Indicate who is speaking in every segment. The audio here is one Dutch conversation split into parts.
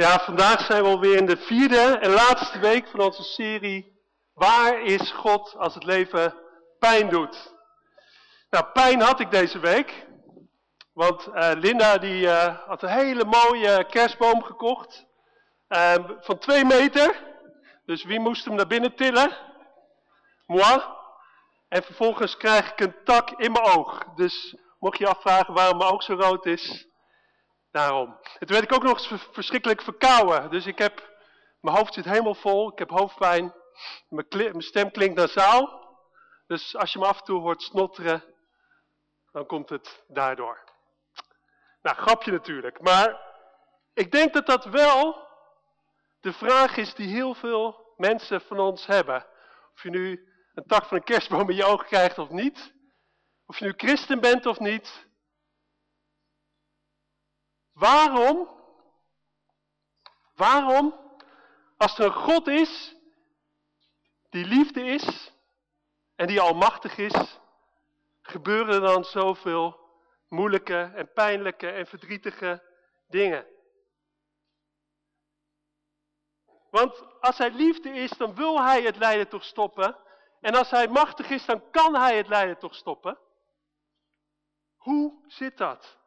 Speaker 1: Ja, vandaag zijn we alweer in de vierde en laatste week van onze serie Waar is God als het leven pijn doet? Nou, pijn had ik deze week. Want uh, Linda die uh, had een hele mooie kerstboom gekocht. Uh, van twee meter. Dus wie moest hem naar binnen tillen? Moi. En vervolgens krijg ik een tak in mijn oog. Dus mocht je afvragen waarom mijn oog zo rood is, Daarom. Toen werd ik ook nog verschrikkelijk verkouden. Dus ik heb, mijn hoofd zit helemaal vol, ik heb hoofdpijn. Mijn, stem klinkt nasaal. Dus als je me af en toe hoort snotteren, dan komt het daardoor. Nou, grapje natuurlijk. Maar ik denk dat dat wel de vraag is die heel veel mensen van ons hebben. Of je nu een tak van een kerstboom in je ogen krijgt of niet. Of je nu christen bent of niet. Waarom? Waarom? Als er een God is, die liefde is en die almachtig is, gebeuren er dan zoveel moeilijke en pijnlijke en verdrietige dingen. Want als hij liefde is, dan wil hij het lijden toch stoppen. En als hij machtig is, dan kan hij het lijden toch stoppen. Hoe zit dat?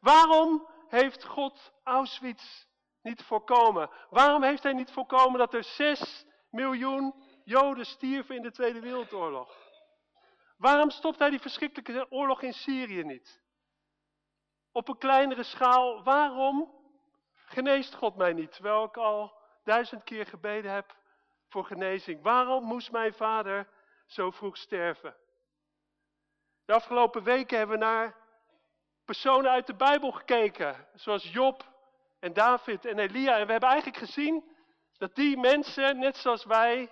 Speaker 1: Waarom heeft God Auschwitz niet voorkomen? Waarom heeft hij niet voorkomen dat er 6 miljoen Joden stierven in de Tweede Wereldoorlog? Waarom stopt hij die verschrikkelijke oorlog in Syrië niet? Op een kleinere schaal, waarom geneest God mij niet? Terwijl ik al duizend keer gebeden heb voor genezing. Waarom moest mijn vader zo vroeg sterven? De afgelopen weken hebben we naar personen uit de Bijbel gekeken. Zoals Job en David en Elia. En we hebben eigenlijk gezien dat die mensen, net zoals wij,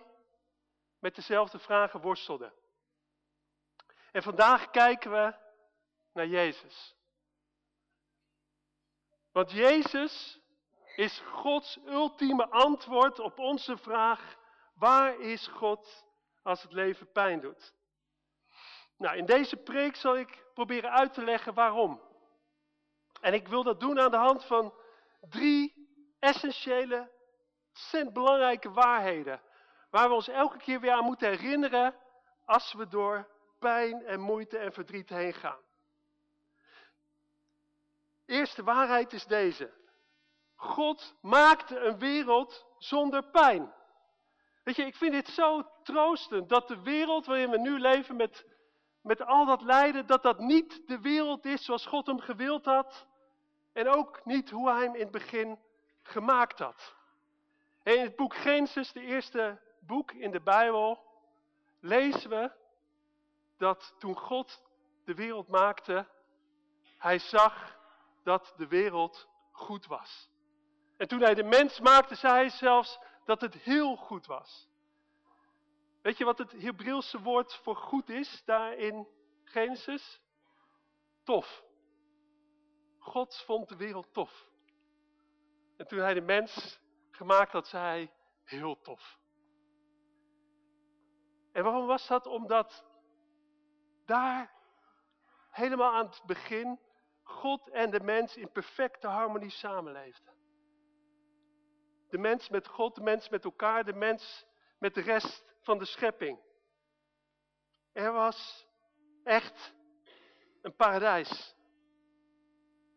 Speaker 1: met dezelfde vragen worstelden. En vandaag kijken we naar Jezus. Want Jezus is Gods ultieme antwoord op onze vraag, waar is God als het leven pijn doet? Nou, in deze preek zal ik proberen uit te leggen waarom. En ik wil dat doen aan de hand van drie essentiële, ontzettend belangrijke waarheden. Waar we ons elke keer weer aan moeten herinneren als we door pijn en moeite en verdriet heen gaan. Eerste waarheid is deze. God maakte een wereld zonder pijn. Weet je, ik vind dit zo troostend dat de wereld waarin we nu leven met met al dat lijden, dat dat niet de wereld is zoals God hem gewild had. En ook niet hoe hij hem in het begin gemaakt had. in het boek Genesis, de eerste boek in de Bijbel, lezen we dat toen God de wereld maakte, hij zag dat de wereld goed was. En toen hij de mens maakte, zei hij zelfs dat het heel goed was. Weet je wat het Hebreeuwse woord voor goed is daar in Genesis? Tof. God vond de wereld tof. En toen hij de mens gemaakt had, zei hij heel tof. En waarom was dat? Omdat daar helemaal aan het begin God en de mens in perfecte harmonie samenleefden. De mens met God, de mens met elkaar, de mens met de rest van de schepping. Er was echt een paradijs.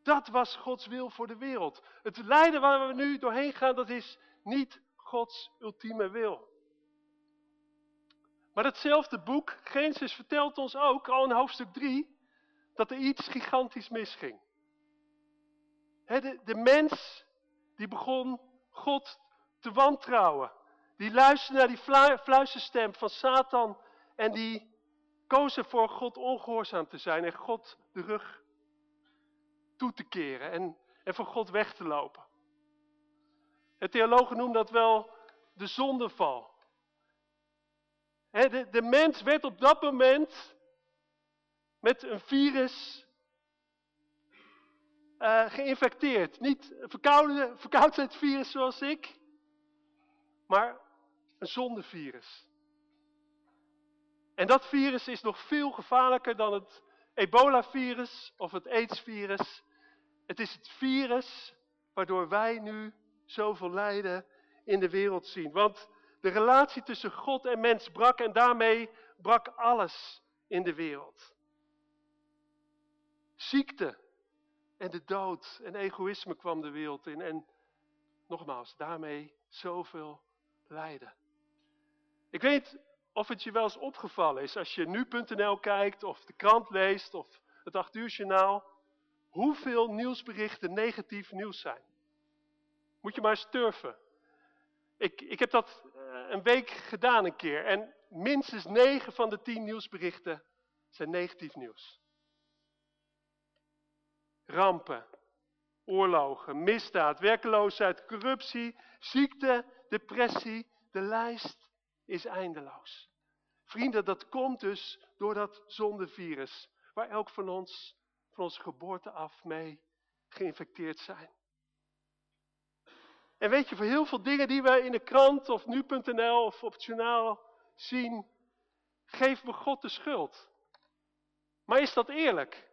Speaker 1: Dat was Gods wil voor de wereld. Het lijden waar we nu doorheen gaan, dat is niet Gods ultieme wil. Maar hetzelfde boek, Genesis, vertelt ons ook, al in hoofdstuk 3, dat er iets gigantisch misging. de, de mens, die begon God te wantrouwen. Die luisterden naar die fluisterstem van Satan en die kozen voor God ongehoorzaam te zijn en God de rug toe te keren en, en van God weg te lopen. Het theologen noemen dat wel de zondeval. de, de mens werd op dat moment met een virus uh, geïnfecteerd. Niet verkoudheidsvirus zoals ik, maar een zondevirus. En dat virus is nog veel gevaarlijker dan het ebola-virus of het AIDS-virus. Het is het virus waardoor wij nu zoveel lijden in de wereld zien. Want de relatie tussen God en mens brak en daarmee brak alles in de wereld. Ziekte en de dood en egoïsme kwam de wereld in. En nogmaals, daarmee zoveel lijden. Ik weet of het je wel eens opgevallen is als je nu.nl kijkt of de krant leest of het 8 uur journaal. Hoeveel nieuwsberichten negatief nieuws zijn. Moet je maar eens turven. Ik, ik heb dat eh, een week gedaan een keer. En minstens 9 van de 10 nieuwsberichten zijn negatief nieuws. Rampen, oorlogen, misdaad, werkeloosheid, corruptie, ziekte, depressie. De lijst is eindeloos. Vrienden, dat komt dus door dat zondevirus. Waar elk van ons, van onze geboorte af mee geïnfecteerd zijn. En weet je, voor heel veel dingen die we in de krant of nu.nl of op het journaal zien, geven we God de schuld. Maar is dat eerlijk?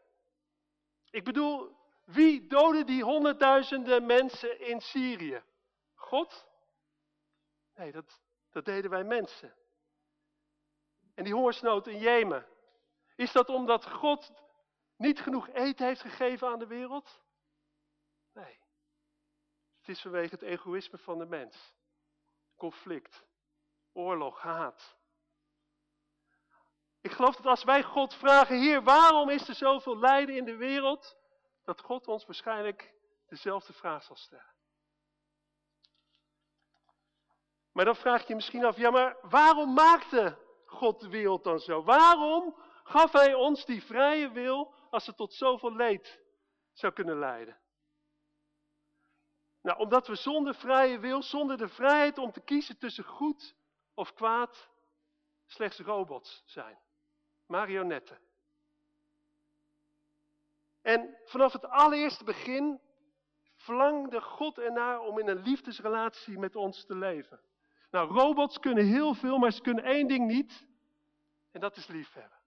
Speaker 1: Ik bedoel, wie doodde die honderdduizenden mensen in Syrië? God? Nee, dat, dat deden wij mensen. En die hongersnood in Jemen. Is dat omdat God niet genoeg eten heeft gegeven aan de wereld? Nee. Het is vanwege het egoïsme van de mens. Conflict, oorlog, haat. Ik geloof dat als wij God vragen, Heer, waarom is er zoveel lijden in de wereld? Dat God ons waarschijnlijk dezelfde vraag zal stellen. Maar dan vraag je misschien af, ja maar waarom maakte God de wereld dan zo? Waarom gaf hij ons die vrije wil als het tot zoveel leed zou kunnen leiden? Nou, omdat we zonder vrije wil, zonder de vrijheid om te kiezen tussen goed of kwaad, slechts robots zijn. Marionetten. En vanaf het allereerste begin verlangde God ernaar om in een liefdesrelatie met ons te leven. Nou, robots kunnen heel veel, maar ze kunnen één ding niet. En dat is liefhebben.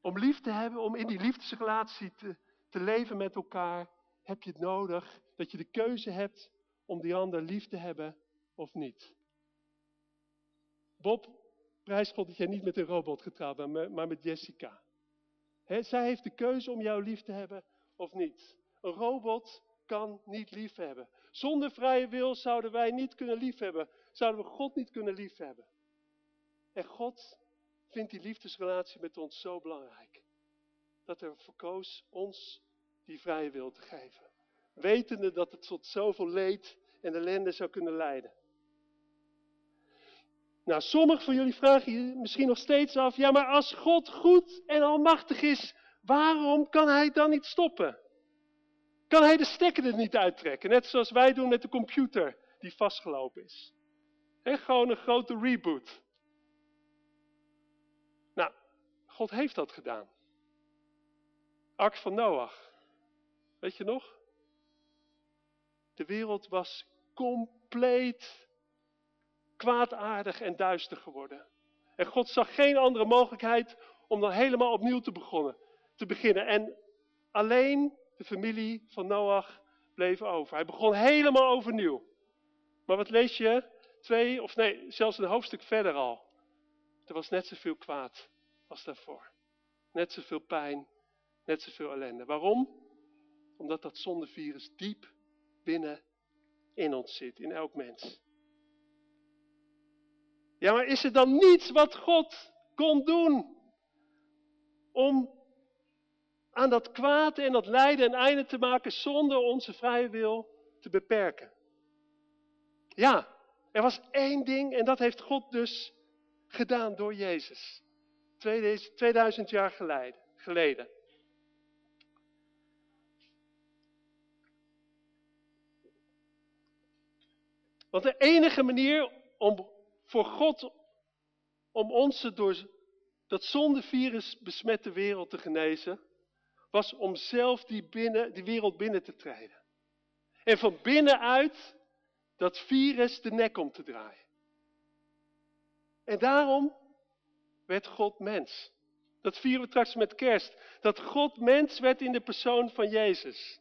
Speaker 1: Om lief te hebben, om in die liefdesrelatie te, te leven met elkaar, heb je het nodig dat je de keuze hebt om die ander lief te hebben of niet. Bob, prijs God dat jij niet met een robot getrouwd bent, maar met Jessica. zij heeft de keuze om jou lief te hebben of niet. Een robot kan niet lief hebben. Zonder vrije wil zouden wij niet kunnen liefhebben. Zouden we God niet kunnen liefhebben. En God vindt die liefdesrelatie met ons zo belangrijk. Dat hij verkoos ons die vrije wil te geven. Wetende dat het tot zoveel leed en ellende zou kunnen leiden. Nou, sommigen van jullie vragen je misschien nog steeds af, ja maar als God goed en almachtig is, waarom kan hij dan niet stoppen? Kan hij de stekker er niet uittrekken, net zoals wij doen met de computer die vastgelopen is? Gewoon een grote reboot. Nou, God heeft dat gedaan. Ark van Noach. Weet je nog? De wereld was compleet kwaadaardig en duister geworden. En God zag geen andere mogelijkheid om dan helemaal opnieuw te, te beginnen. En alleen de familie van Noach bleef over. Hij begon helemaal overnieuw. Maar wat lees je? Twee, of nee, zelfs een hoofdstuk verder al. Er was net zoveel kwaad als daarvoor. Net zoveel pijn, net zoveel ellende. Waarom? Omdat dat zondevirus diep binnen in ons zit, in elk mens. Ja, maar is er dan niets wat God kon doen om aan dat kwaad en dat lijden een einde te maken zonder onze vrije wil te beperken? Ja, er was één ding en dat heeft God dus gedaan door Jezus. 2000 jaar geleden. Want de enige manier om voor God, om onze door dat zondevirus besmette wereld te genezen, was om zelf die, binnen, wereld binnen te treden. En van binnenuit dat virus de nek om te draaien. En daarom werd God mens. Dat vieren we straks met kerst. Dat God mens werd in de persoon van Jezus.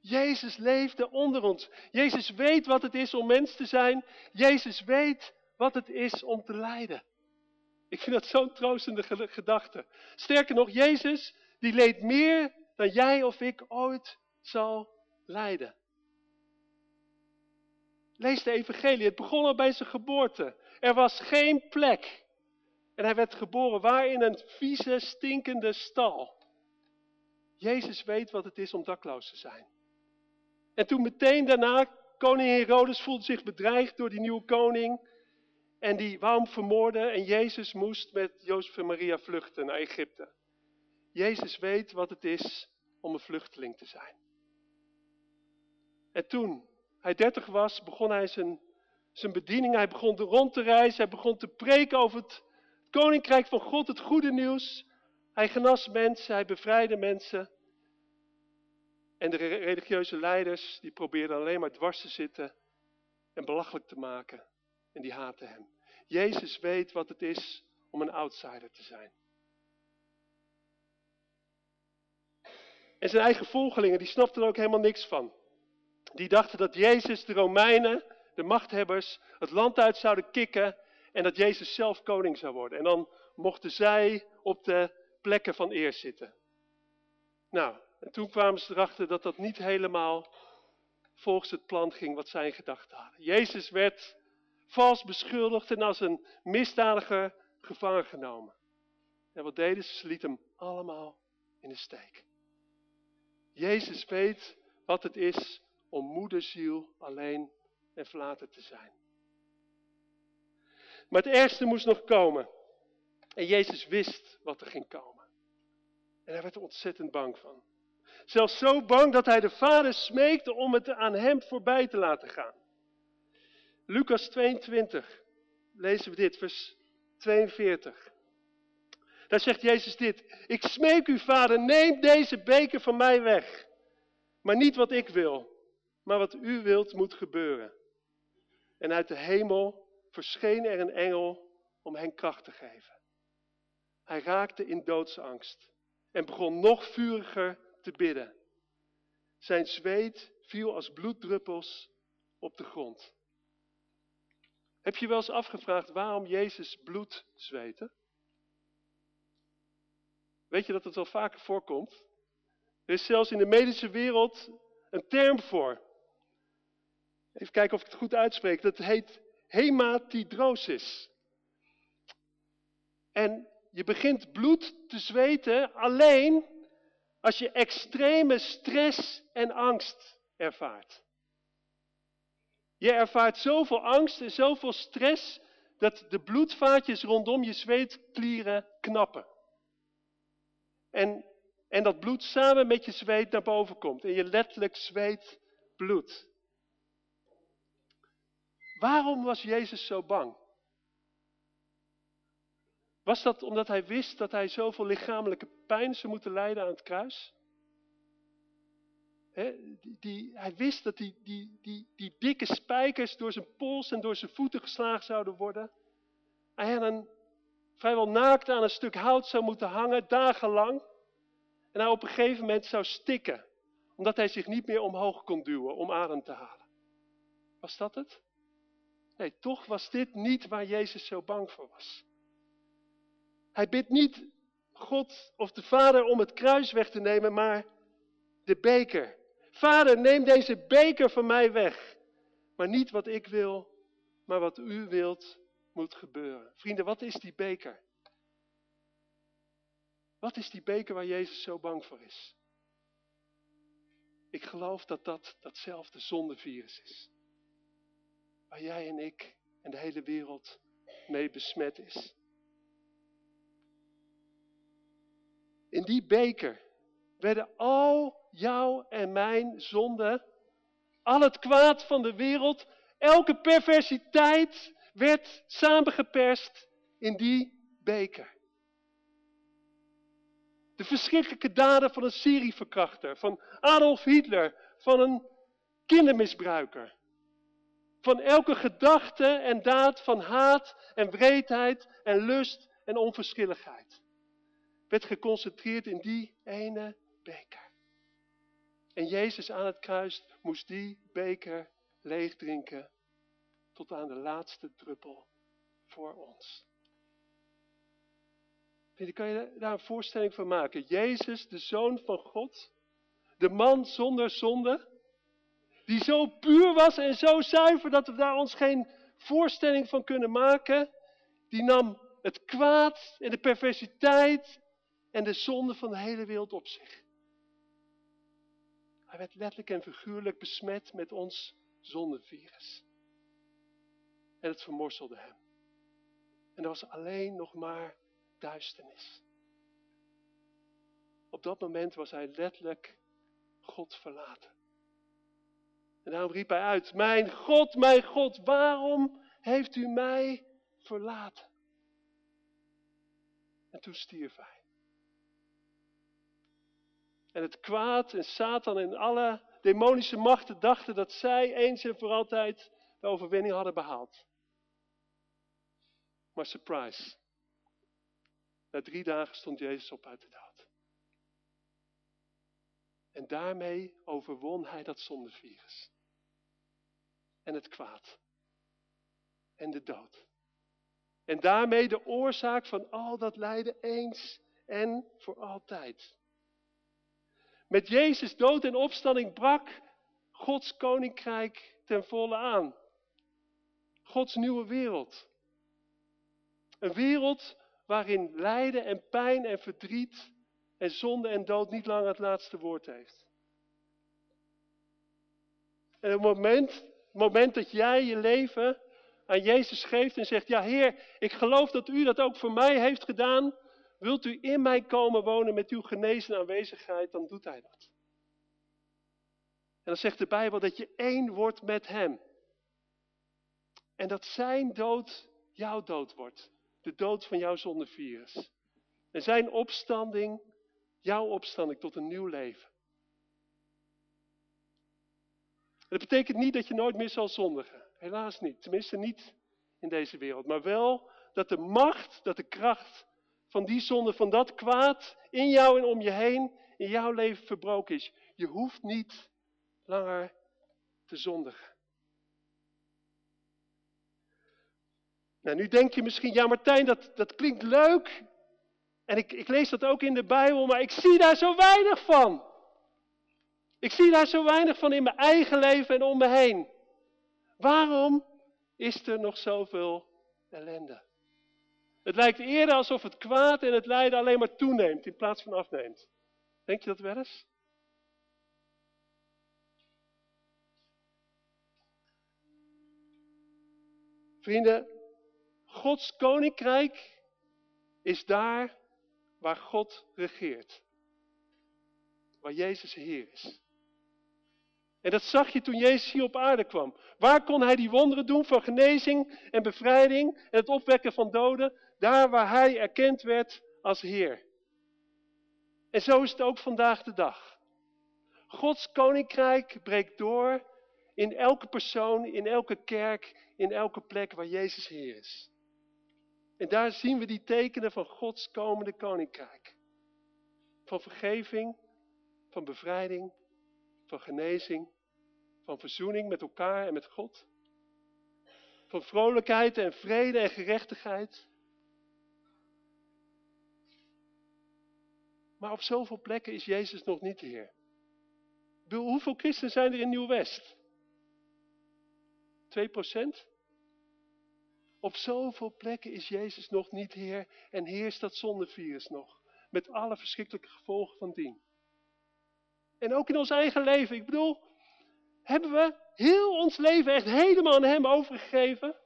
Speaker 1: Jezus leefde onder ons. Jezus weet wat het is om mens te zijn. Jezus weet wat het is om te lijden. Ik vind dat zo'n troostende gedachte. Sterker nog, Jezus, die leed meer dan jij of ik ooit zal lijden. Lees de evangelie. Het begon al bij zijn geboorte. Er was geen plek. En hij werd geboren waar in een vieze, stinkende stal. Jezus weet wat het is om dakloos te zijn. En toen meteen daarna, koning Herodes voelde zich bedreigd door die nieuwe koning. En die wou hem vermoorden en Jezus moest met Jozef en Maria vluchten naar Egypte. Jezus weet wat het is om een vluchteling te zijn. En toen hij dertig was, begon hij zijn, zijn bediening. Hij begon rond te reizen. Hij begon te preken over het koninkrijk van God, het goede nieuws. Hij genas mensen, hij bevrijdde mensen. En de religieuze leiders, die probeerden alleen maar dwars te zitten en belachelijk te maken. En die haatten hem. Jezus weet wat het is om een outsider te zijn. En zijn eigen volgelingen, die snapten er ook helemaal niks van. Die dachten dat Jezus de Romeinen, de machthebbers, het land uit zouden kikken en dat Jezus zelf koning zou worden. En dan mochten zij op de plekken van eer zitten. Nou, en toen kwamen ze erachter dat dat niet helemaal volgens het plan ging wat zij in gedachten hadden. Jezus werd vals beschuldigd en als een misdadiger gevangen genomen. En wat deden ze? Ze lieten hem allemaal in de steek. Jezus weet wat het is om moederziel alleen en verlaten te zijn. Maar het ergste moest nog komen. En Jezus wist wat er ging komen. En hij werd er ontzettend bang van. Zelfs zo bang dat hij de vader smeekte om het aan hem voorbij te laten gaan. Lucas 22, lezen we dit, vers 42. Daar zegt Jezus dit. Ik smeek u, vader, neem deze beker van mij weg. Maar niet wat ik wil, maar wat u wilt moet gebeuren. En uit de hemel verscheen er een engel om hen kracht te geven. Hij raakte in doodsangst en begon nog vuriger te bidden. Zijn zweet viel als bloeddruppels op de grond. Heb je wel eens afgevraagd waarom Jezus bloed zweette? Weet je dat het wel vaker voorkomt? Er is zelfs in de medische wereld een term voor. Even kijken of ik het goed uitspreek. Dat heet hematidrosis. En je begint bloed te zweten alleen als je extreme stress en angst ervaart. Je ervaart zoveel angst en zoveel stress dat de bloedvaatjes rondom je zweetklieren knappen. En, en dat bloed samen met je zweet naar boven komt en je letterlijk zweet bloed. Waarom was Jezus zo bang? Was dat omdat hij wist dat hij zoveel lichamelijke pijn zou moeten lijden aan het kruis? die, hij wist dat die, die, dikke spijkers door zijn pols en door zijn voeten geslagen zouden worden. Hij dan vrijwel naakt aan een stuk hout zou moeten hangen, dagenlang. En hij op een gegeven moment zou stikken, omdat hij zich niet meer omhoog kon duwen om adem te halen. Was dat het? Nee, toch was dit niet waar Jezus zo bang voor was. Hij bidt niet God of de Vader om het kruis weg te nemen, maar de beker. Vader, neem deze beker van mij weg. Maar niet wat ik wil, maar wat u wilt moet gebeuren. Vrienden, wat is die beker? Wat is die beker waar Jezus zo bang voor is? Ik geloof dat dat datzelfde zondevirus is. Waar jij en ik en de hele wereld mee besmet is. In die beker werden al jouw en mijn zonden, al het kwaad van de wereld, elke perversiteit werd samengeperst in die beker. De verschrikkelijke daden van een Syrië-verkrachter, van Adolf Hitler, van een kindermisbruiker. Van elke gedachte en daad van haat en wreedheid en lust en onverschilligheid. Werd geconcentreerd in die ene beker. En Jezus aan het kruis moest die beker leeg drinken tot aan de laatste druppel voor ons. Kan je daar een voorstelling van maken? Jezus, de Zoon van God, de man zonder zonde, die zo puur was en zo zuiver dat we daar ons geen voorstelling van kunnen maken, die nam het kwaad en de perversiteit en de zonde van de hele wereld op zich. Hij werd letterlijk en figuurlijk besmet met ons zondevirus. En het vermorselde hem. En er was alleen nog maar duisternis. Op dat moment was hij letterlijk God verlaten. En daarom riep hij uit, mijn God, mijn God, waarom heeft u mij verlaten? En toen stierf hij. En het kwaad en Satan en alle demonische machten dachten dat zij eens en voor altijd de overwinning hadden behaald. Maar surprise. Na drie dagen stond Jezus op uit de dood. En daarmee overwon hij dat zondevirus. En het kwaad. En de dood. En daarmee de oorzaak van al dat lijden eens en voor altijd. Met Jezus dood en opstanding brak Gods koninkrijk ten volle aan. Gods nieuwe wereld. Een wereld waarin lijden en pijn en verdriet en zonde en dood niet langer het laatste woord heeft. En op het moment, het moment dat jij je leven aan Jezus geeft en zegt, ja Heer, ik geloof dat u dat ook voor mij heeft gedaan, wilt u in mij komen wonen met uw genezen aanwezigheid, dan doet hij dat. En dan zegt de Bijbel dat je één wordt met hem. En dat zijn dood jouw dood wordt. De dood van jouw zondevirus. En zijn opstanding, jouw opstanding tot een nieuw leven. dat betekent niet dat je nooit meer zal zondigen. Helaas niet. Tenminste niet in deze wereld. Maar wel dat de macht, dat de kracht van die zonde, van dat kwaad in jou en om je heen, in jouw leven verbroken is. Je hoeft niet langer te zondigen. Nou, nu denk je misschien, ja Martijn, dat, dat klinkt leuk. En ik, ik lees dat ook in de Bijbel, maar ik zie daar zo weinig van. Ik zie daar zo weinig van in mijn eigen leven en om me heen. Waarom is er nog zoveel ellende? Het lijkt eerder alsof het kwaad en het lijden alleen maar toeneemt in plaats van afneemt. Denk je dat wel eens? Vrienden, Gods koninkrijk is daar waar God regeert. Waar Jezus Heer is. En dat zag je toen Jezus hier op aarde kwam. Waar kon hij die wonderen doen van genezing en bevrijding en het opwekken van doden? Daar waar hij erkend werd als Heer. En zo is het ook vandaag de dag. Gods koninkrijk breekt door in elke persoon, in elke kerk, in elke plek waar Jezus Heer is. En daar zien we die tekenen van Gods komende koninkrijk. Van vergeving, van bevrijding, van genezing, van verzoening met elkaar en met God. Van vrolijkheid en vrede en gerechtigheid. Maar op zoveel plekken is Jezus nog niet de Heer. Hoeveel christenen zijn er in Nieuw-West? 2%? Op zoveel plekken is Jezus nog niet Heer en heerst dat zondevirus nog. Met alle verschrikkelijke gevolgen van dien. En ook in ons eigen leven. Ik bedoel, hebben we heel ons leven echt helemaal aan Hem overgegeven?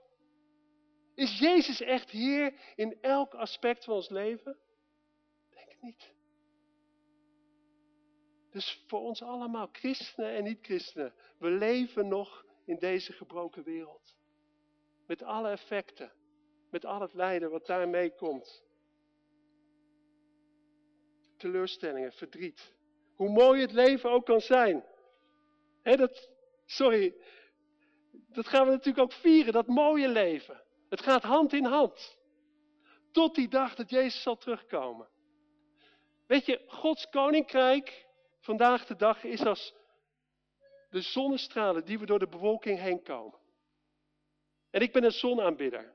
Speaker 1: Is Jezus echt Heer in elk aspect van ons leven? Denk het niet. Dus voor ons allemaal, christenen en niet-christenen, we leven nog in deze gebroken wereld. Met alle effecten, met al het lijden wat daarmee komt. Teleurstellingen, verdriet. Hoe mooi het leven ook kan zijn. He, dat, sorry, dat gaan we natuurlijk ook vieren, dat mooie leven. Het gaat hand in hand. Tot die dag dat Jezus zal terugkomen. Weet je, Gods koninkrijk vandaag de dag is als de zonnestralen die we door de bewolking heen komen. En ik ben een zonaanbidder.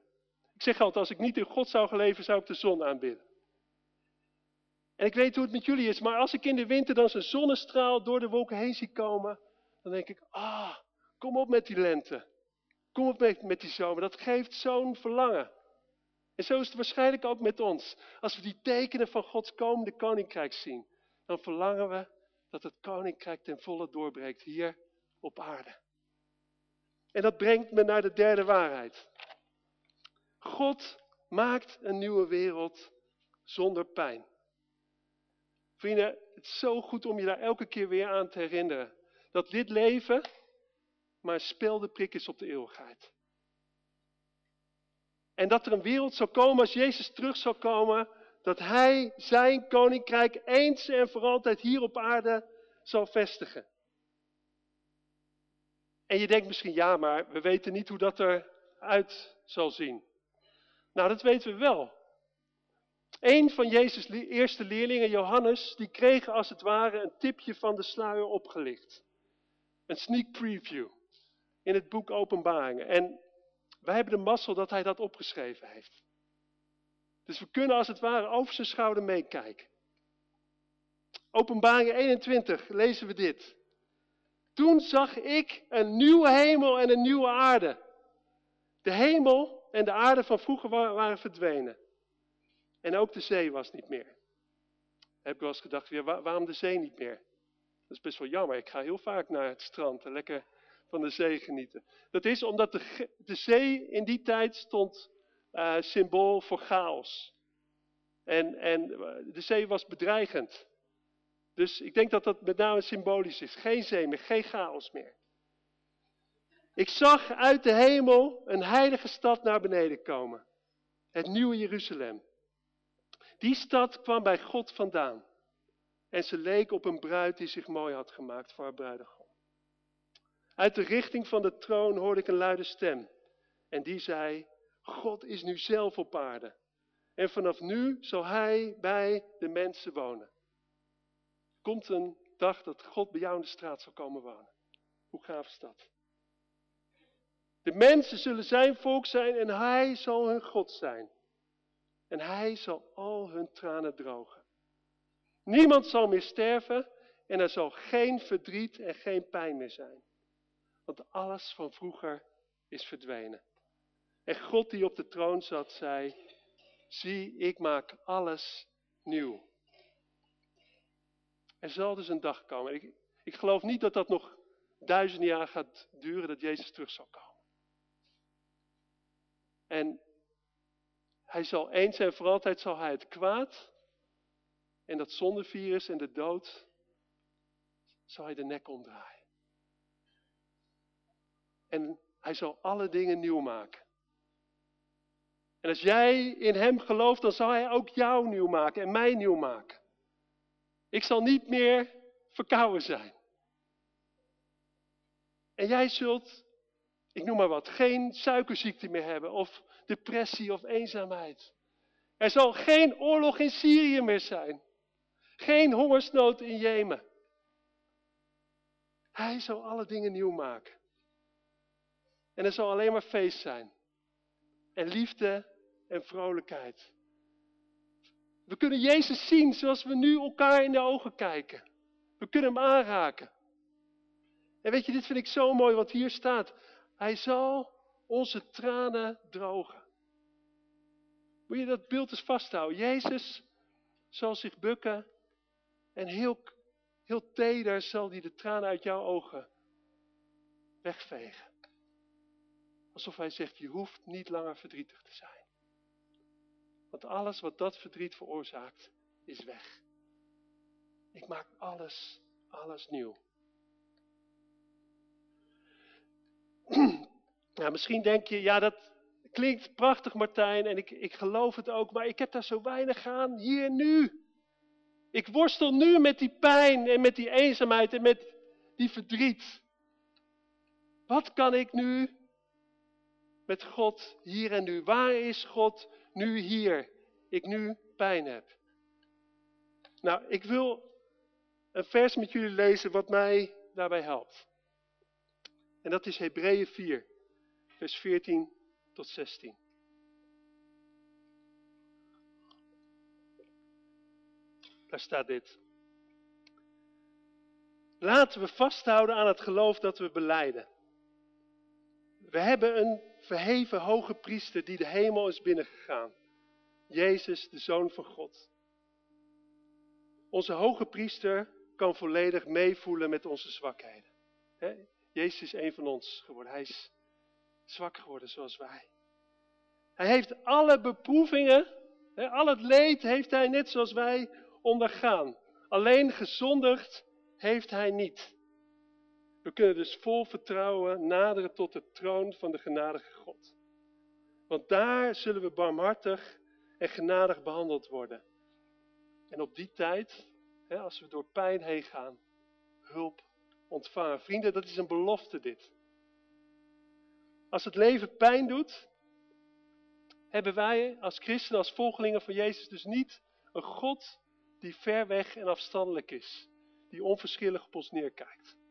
Speaker 1: Ik zeg altijd, als ik niet in God zou geleven, zou ik de zon aanbidden. En ik weet hoe het met jullie is, maar als ik in de winter dan zo'n zonnestraal door de wolken heen zie komen, dan denk ik, ah, kom op met die lente. Kom op met, met die zomer. Dat geeft zo'n verlangen. En zo is het waarschijnlijk ook met ons. Als we die tekenen van Gods komende koninkrijk zien, dan verlangen we dat het koninkrijk ten volle doorbreekt hier op aarde. En dat brengt me naar de derde waarheid. God maakt een nieuwe wereld zonder pijn. Vrienden, het is zo goed om je daar elke keer weer aan te herinneren. Dat dit leven maar een speldeprik is op de eeuwigheid. En dat er een wereld zou komen als Jezus terug zou komen, dat Hij zijn koninkrijk eens en voor altijd hier op aarde zal vestigen. En je denkt misschien, ja, maar we weten niet hoe dat eruit zal zien. Nou, dat weten we wel. Een van Jezus' eerste leerlingen, Johannes, die kreeg als het ware een tipje van de sluier opgelicht. Een sneak preview in het boek Openbaringen. En wij hebben de mazzel dat hij dat opgeschreven heeft. Dus we kunnen als het ware over zijn schouder meekijken. Openbaringen 21 lezen we dit. Toen zag ik een nieuwe hemel en een nieuwe aarde. De hemel en de aarde van vroeger waren verdwenen. En ook de zee was niet meer. Heb ik wel eens gedacht, waarom de zee niet meer? Dat is best wel jammer. Ik ga heel vaak naar het strand en lekker van de zee genieten. Dat is omdat de, de zee in die tijd stond uh, symbool voor chaos. En, en de zee was bedreigend. Dus ik denk dat dat met name symbolisch is. Geen zee meer, geen chaos meer. Ik zag uit de hemel een heilige stad naar beneden komen. Het nieuwe Jeruzalem. Die stad kwam bij God vandaan. En ze leek op een bruid die zich mooi had gemaakt voor haar bruidegom. Uit de richting van de troon hoorde ik een luide stem. En die zei, God is nu zelf op aarde. En vanaf nu zal hij bij de mensen wonen. Komt een dag dat God bij jou in de straat zal komen wonen. Hoe gaaf is dat? De mensen zullen zijn volk zijn en hij zal hun God zijn. En hij zal al hun tranen drogen. Niemand zal meer sterven en er zal geen verdriet en geen pijn meer zijn. Want alles van vroeger is verdwenen. En God die op de troon zat, zei, zie, ik maak alles nieuw. Er zal dus een dag komen. Ik, ik geloof niet dat dat nog duizend jaar gaat duren, dat Jezus terug zal komen. En hij zal eens en voor altijd zal hij het kwaad en dat zondevirus en de dood, zal hij de nek omdraaien. En hij zal alle dingen nieuw maken. En als jij in hem gelooft, dan zal hij ook jou nieuw maken en mij nieuw maken. Ik zal niet meer verkouden zijn. En jij zult, ik noem maar wat, geen suikerziekte meer hebben of depressie of eenzaamheid. Er zal geen oorlog in Syrië meer zijn. Geen hongersnood in Jemen. Hij zal alle dingen nieuw maken. En er zal alleen maar feest zijn. En liefde en vrolijkheid. We kunnen Jezus zien zoals we nu elkaar in de ogen kijken. We kunnen hem aanraken. En weet je, dit vind ik zo mooi wat hier staat. Hij zal onze tranen drogen. Moet je dat beeld eens vasthouden. Jezus zal zich bukken en heel, heel teder zal hij de tranen uit jouw ogen wegvegen. Alsof hij zegt, je hoeft niet langer verdrietig te zijn. Want alles wat dat verdriet veroorzaakt, is weg. Ik maak alles, alles nieuw. Nou, misschien denk je, ja dat klinkt prachtig Martijn en ik, ik geloof het ook, maar ik heb daar zo weinig aan hier nu. Ik worstel nu met die pijn en met die eenzaamheid en met die verdriet. Wat kan ik nu met God hier en nu? Waar is God nu hier? Ik nu pijn heb. Nou, ik wil een vers met jullie lezen wat mij daarbij helpt. En dat is Hebreeën 4, vers 14 tot 16. Daar staat dit. Laten we vasthouden aan het geloof dat we beleiden. We hebben een verheven hoge priester die de hemel is binnengegaan. Jezus, de Zoon van God. Onze hoge priester kan volledig meevoelen met onze zwakheden. Jezus is een van ons geworden. Hij is zwak geworden zoals wij. Hij heeft alle beproevingen, al het leed heeft hij net zoals wij ondergaan. Alleen gezondigd heeft hij niet. We kunnen dus vol vertrouwen naderen tot de troon van de genadige God. Want daar zullen we barmhartig en genadig behandeld worden. En op die tijd, hè, als we door pijn heen gaan, hulp ontvangen. Vrienden, dat is een belofte dit. Als het leven pijn doet, hebben wij als christenen, als volgelingen van Jezus dus niet een God die ver weg en afstandelijk is. Die onverschillig op ons neerkijkt.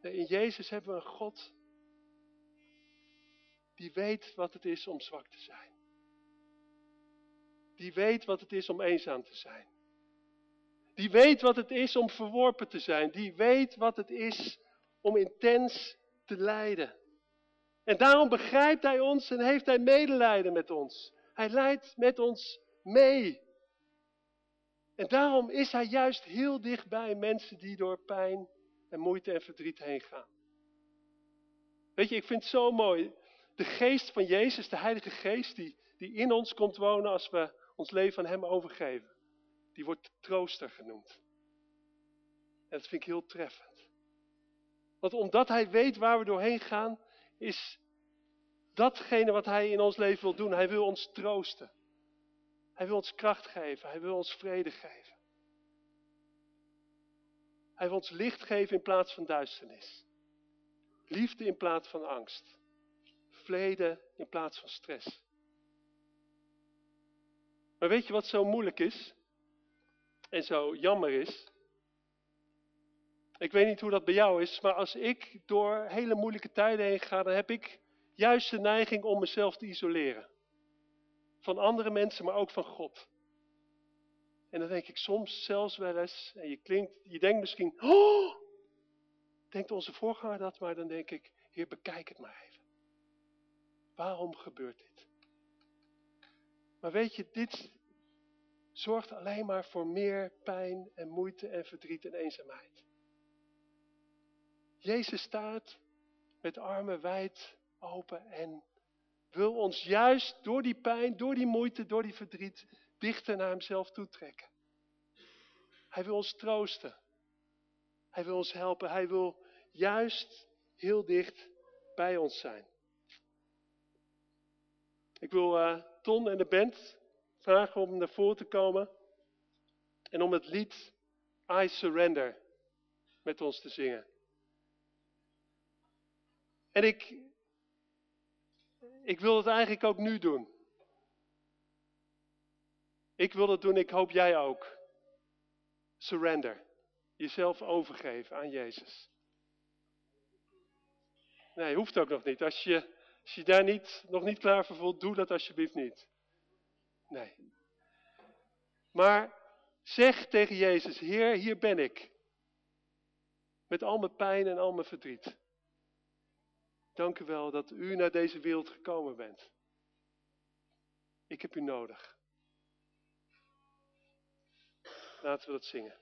Speaker 1: In Jezus hebben we een God die weet wat het is om zwak te zijn. Die weet wat het is om eenzaam te zijn. Die weet wat het is om verworpen te zijn. Die weet wat het is om intens te lijden. En daarom begrijpt hij ons en heeft hij medelijden met ons. Hij lijdt met ons mee. En daarom is hij juist heel dichtbij mensen die door pijn en moeite en verdriet heen gaan. Weet je, ik vind het zo mooi. De geest van Jezus, de Heilige Geest, die, die in ons komt wonen als we ons leven aan Hem overgeven. Die wordt trooster genoemd. En dat vind ik heel treffend. Want omdat Hij weet waar we doorheen gaan, is datgene wat Hij in ons leven wil doen. Hij wil ons troosten. Hij wil ons kracht geven. Hij wil ons vrede geven. Hij wil ons licht geven in plaats van duisternis. Liefde in plaats van angst. Vrede in plaats van stress. Maar weet je wat zo moeilijk is? En zo jammer is? Ik weet niet hoe dat bij jou is, maar als ik door hele moeilijke tijden heen ga, dan heb ik juist de neiging om mezelf te isoleren. Van andere mensen, maar ook van God. En dan denk ik soms zelfs wel eens, en je, klinkt, je denkt misschien, oh, denkt onze voorganger dat, maar dan denk ik, Heer, bekijk het maar even. Waarom gebeurt dit? Maar weet je, dit zorgt alleen maar voor meer pijn en moeite en verdriet en eenzaamheid. Jezus staat met armen wijd open en wil ons juist door die pijn, door die moeite, door die verdriet dichter naar hemzelf toetrekken. Hij wil ons troosten. Hij wil ons helpen. Hij wil juist heel dicht bij ons zijn. Ik wil uh, Ton en de band vragen om naar voren te komen en om het lied I Surrender met ons te zingen. En ik, ik wil het eigenlijk ook nu doen. Ik wil het doen, ik hoop jij ook. Surrender. Jezelf overgeven aan Jezus. Nee, hoeft ook nog niet. Als je, je daar niet, nog niet klaar voor voelt, doe dat alsjeblieft niet. Nee. Maar zeg tegen Jezus, Heer, hier ben ik. Met al mijn pijn en al mijn verdriet. Dank u wel dat u naar deze wereld gekomen bent. Ik heb u nodig. Laten we dat zingen.